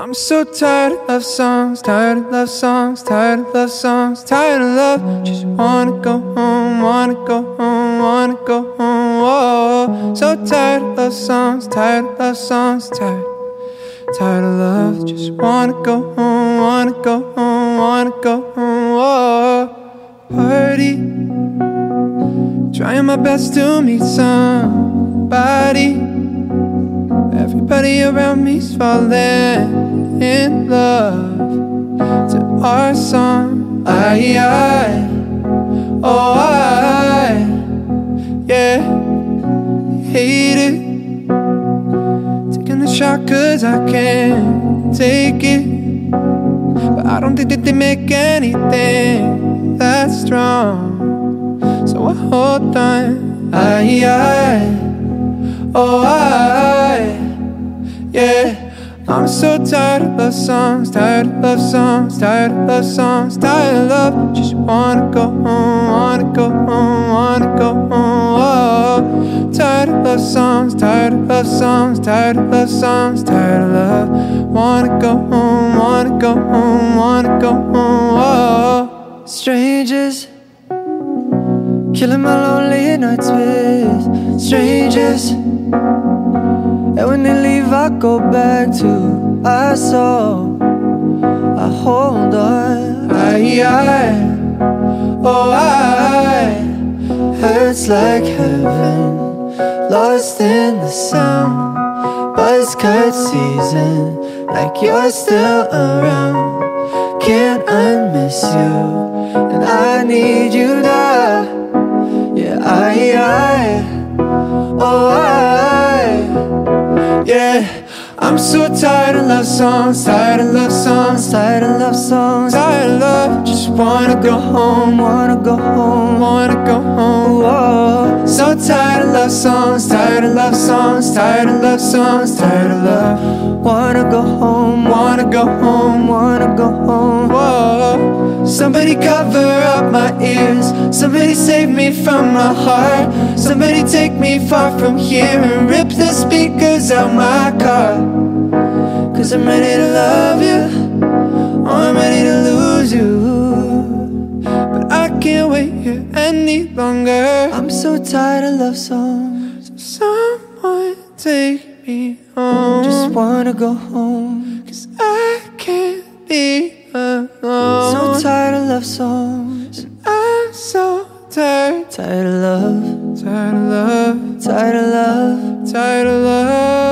I'm so tired of love songs, tired of love songs, tired of love songs, tired of love. Just wanna go home, wanna go home, wanna go home. Whoa, so tired of love songs, tired of love songs, tired, tired of love. Just wanna go home, wanna go home, wanna go home. Whoa, party, trying my best to meet somebody. Everybody around me's falling in love to our song. I, I, oh I, yeah, hate it. Taking the shot cause I can't take it. But I don't think that they make anything that strong. So I hold on. I, I, oh I yeah. I'm so tired of love songs, tired of love songs, tired of love songs, tired of love. Just wanna go home, wanna go home, wanna go home. Oh, tired of love songs, tired of love songs, tired of love songs, tired of love. Wanna go home, wanna go home, wanna go home. Oh, strangers. Killing my lonely nights with strangers. And when they leave, I go back to our soul. I hold on. I, I, oh, I hurts like heaven, lost in the sound. Buzz cut season, like you're still around. Can't unmiss you, and I need you now. Yeah, I, I, oh, I. Yeah, I'm so tired of love songs, tired of love songs, tired of love songs, tired of love. Just wanna go home, wanna go home, wanna go home. Whoa. So tired of love songs, tired of love songs, tired of love songs, tired of love. Wanna go home, wanna go home, wanna go home. Somebody cover up my ears, somebody save me from my heart. Somebody take me far from here and rip the speakers out my car. Cause I'm ready to love you, oh, I'm ready to lose you. But I can't wait here any longer. I'm so tired of love songs. So someone take me home. Just wanna go home. Love songs. I'm so tired. Tired of love. Tired of love. Tired of love. Tired of love.